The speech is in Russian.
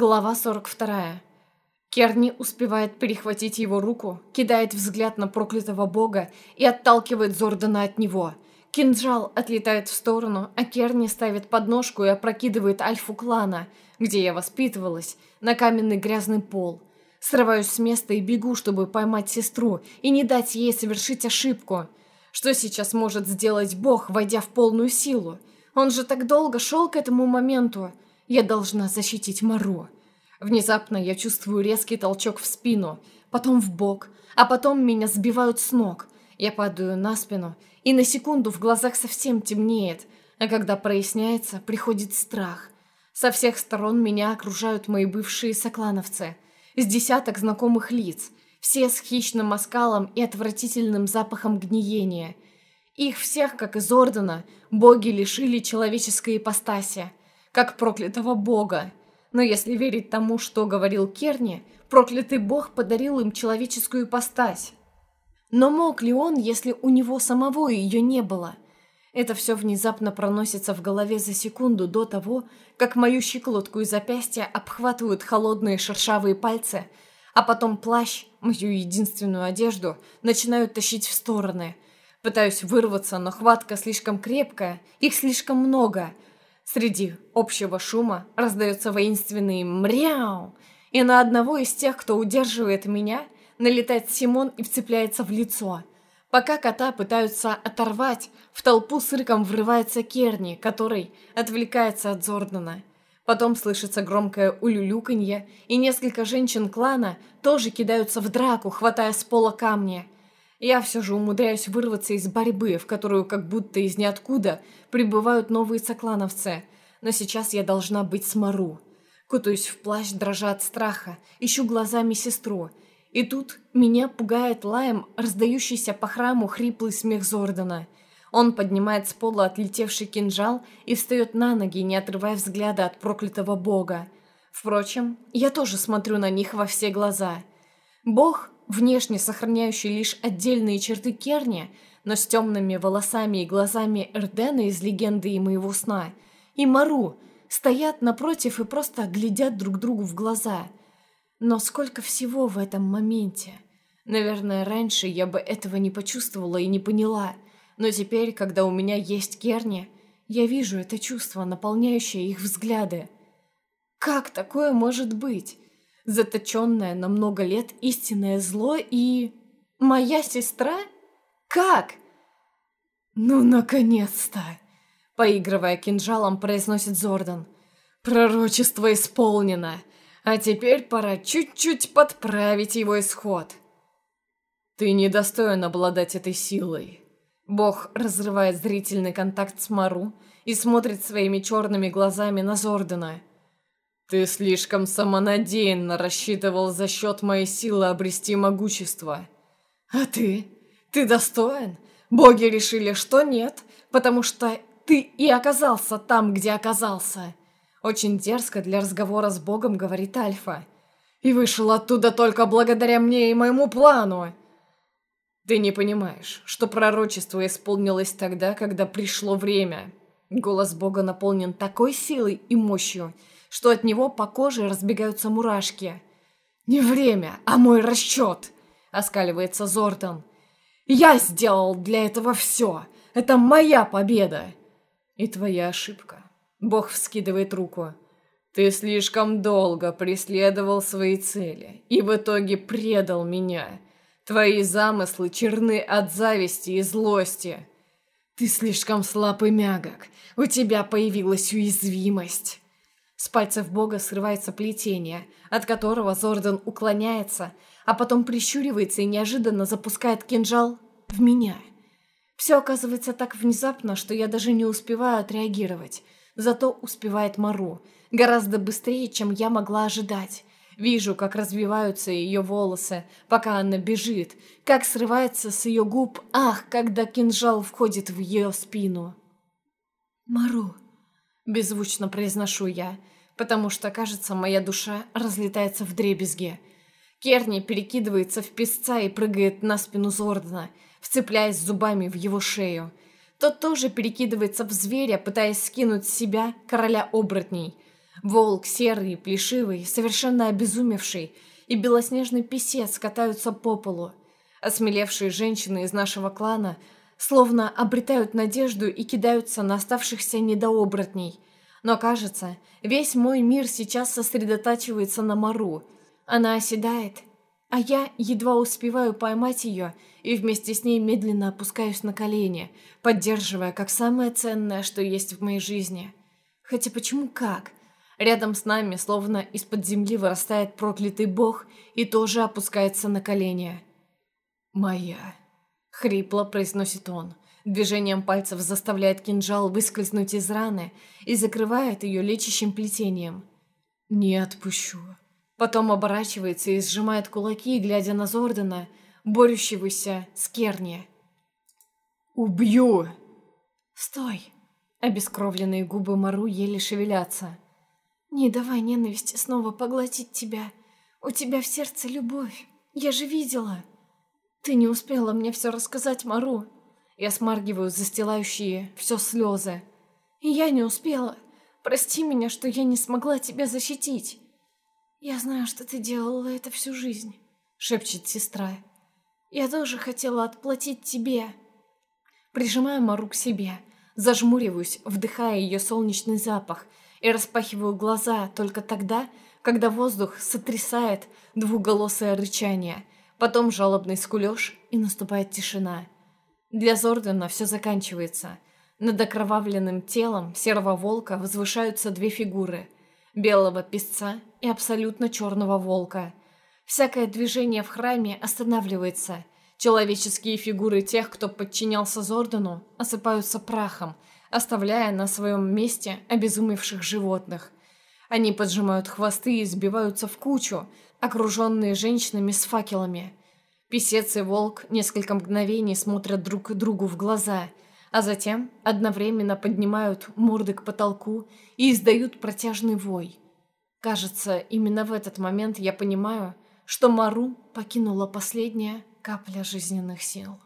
Глава 42. Керни успевает перехватить его руку, кидает взгляд на проклятого бога и отталкивает Зордана от него. Кинжал отлетает в сторону, а Керни ставит подножку и опрокидывает альфу клана, где я воспитывалась, на каменный грязный пол. Срываюсь с места и бегу, чтобы поймать сестру и не дать ей совершить ошибку. Что сейчас может сделать бог, войдя в полную силу? Он же так долго шел к этому моменту. Я должна защитить Мару. Внезапно я чувствую резкий толчок в спину, потом в бок, а потом меня сбивают с ног. Я падаю на спину, и на секунду в глазах совсем темнеет, а когда проясняется, приходит страх. Со всех сторон меня окружают мои бывшие соклановцы, с десяток знакомых лиц, все с хищным оскалом и отвратительным запахом гниения. Их всех, как из Ордена, боги лишили человеческой ипостаси как проклятого бога. Но если верить тому, что говорил Керни, проклятый бог подарил им человеческую ипостась. Но мог ли он, если у него самого ее не было? Это все внезапно проносится в голове за секунду до того, как мою щеколотку и запястья обхватывают холодные шершавые пальцы, а потом плащ, мою единственную одежду, начинают тащить в стороны. Пытаюсь вырваться, но хватка слишком крепкая, их слишком много — Среди общего шума раздается воинственный «мряу», и на одного из тех, кто удерживает меня, налетает Симон и вцепляется в лицо. Пока кота пытаются оторвать, в толпу с рыком врывается Керни, который отвлекается от Зордана. Потом слышится громкое улюлюканье, и несколько женщин клана тоже кидаются в драку, хватая с пола камни – я все же умудряюсь вырваться из борьбы, в которую как будто из ниоткуда прибывают новые соклановцы. Но сейчас я должна быть с Мару. Кутаюсь в плащ, дрожа от страха, ищу глазами сестру. И тут меня пугает лаем раздающийся по храму хриплый смех Зордана. Он поднимает с пола отлетевший кинжал и встает на ноги, не отрывая взгляда от проклятого бога. Впрочем, я тоже смотрю на них во все глаза. Бог внешне сохраняющий лишь отдельные черты Керни, но с темными волосами и глазами Эрдена из «Легенды и моего сна», и Мару стоят напротив и просто глядят друг другу в глаза. Но сколько всего в этом моменте. Наверное, раньше я бы этого не почувствовала и не поняла, но теперь, когда у меня есть Керни, я вижу это чувство, наполняющее их взгляды. Как такое может быть? Заточенное на много лет истинное зло и... Моя сестра? Как? Ну, наконец-то! Поигрывая кинжалом, произносит Зордан. Пророчество исполнено, а теперь пора чуть-чуть подправить его исход. Ты недостоин обладать этой силой. Бог разрывает зрительный контакт с Мару и смотрит своими черными глазами на Зордана. «Ты слишком самонадеянно рассчитывал за счет моей силы обрести могущество. А ты? Ты достоин? Боги решили, что нет, потому что ты и оказался там, где оказался». Очень дерзко для разговора с Богом говорит Альфа. «И вышел оттуда только благодаря мне и моему плану». «Ты не понимаешь, что пророчество исполнилось тогда, когда пришло время». Голос Бога наполнен такой силой и мощью, что от него по коже разбегаются мурашки. «Не время, а мой расчет!» — оскаливается Зортон. «Я сделал для этого все! Это моя победа!» «И твоя ошибка!» Бог вскидывает руку. «Ты слишком долго преследовал свои цели и в итоге предал меня. Твои замыслы черны от зависти и злости. Ты слишком слаб и мягок. У тебя появилась уязвимость». С пальцев бога срывается плетение, от которого Зордан уклоняется, а потом прищуривается и неожиданно запускает кинжал в меня. Все оказывается так внезапно, что я даже не успеваю отреагировать. Зато успевает Мару. Гораздо быстрее, чем я могла ожидать. Вижу, как развиваются ее волосы, пока она бежит, как срывается с ее губ «Ах!», когда кинжал входит в ее спину. «Мару!» – беззвучно произношу я – потому что, кажется, моя душа разлетается в дребезги. Керни перекидывается в песца и прыгает на спину Зордана, вцепляясь зубами в его шею. Тот тоже перекидывается в зверя, пытаясь скинуть с себя короля оборотней. Волк серый, плешивый, совершенно обезумевший, и белоснежный писец катаются по полу. Осмелевшие женщины из нашего клана словно обретают надежду и кидаются на оставшихся недооборотней. Но кажется, весь мой мир сейчас сосредотачивается на Мару. Она оседает, а я едва успеваю поймать ее и вместе с ней медленно опускаюсь на колени, поддерживая как самое ценное, что есть в моей жизни. Хотя почему как? Рядом с нами, словно из-под земли, вырастает проклятый бог и тоже опускается на колени. «Моя», — хрипло произносит он. Движением пальцев заставляет кинжал выскользнуть из раны и закрывает ее лечащим плетением. «Не отпущу». Потом оборачивается и сжимает кулаки, глядя на Зордана, борющегося с Керни. «Убью!» «Стой!» Обескровленные губы Мару еле шевелятся. «Не давай ненависти снова поглотить тебя. У тебя в сердце любовь. Я же видела. Ты не успела мне все рассказать, Мару. Я смаргиваю застилающие все слезы. И я не успела. Прости меня, что я не смогла тебя защитить. Я знаю, что ты делала это всю жизнь, шепчет сестра. Я тоже хотела отплатить тебе. Прижимаю Мару к себе, зажмуриваюсь, вдыхая ее солнечный запах – и распахиваю глаза только тогда, когда воздух сотрясает двухголосое рычание, потом жалобный скулёж и наступает тишина. Для Зордена все заканчивается. Над окровавленным телом серого волка возвышаются две фигуры – белого песца и абсолютно черного волка. Всякое движение в храме останавливается. Человеческие фигуры тех, кто подчинялся Зордану, осыпаются прахом – оставляя на своем месте обезумевших животных. Они поджимают хвосты и сбиваются в кучу, окруженные женщинами с факелами. Песец и волк несколько мгновений смотрят друг другу в глаза, а затем одновременно поднимают морды к потолку и издают протяжный вой. Кажется, именно в этот момент я понимаю, что Мару покинула последняя капля жизненных сил.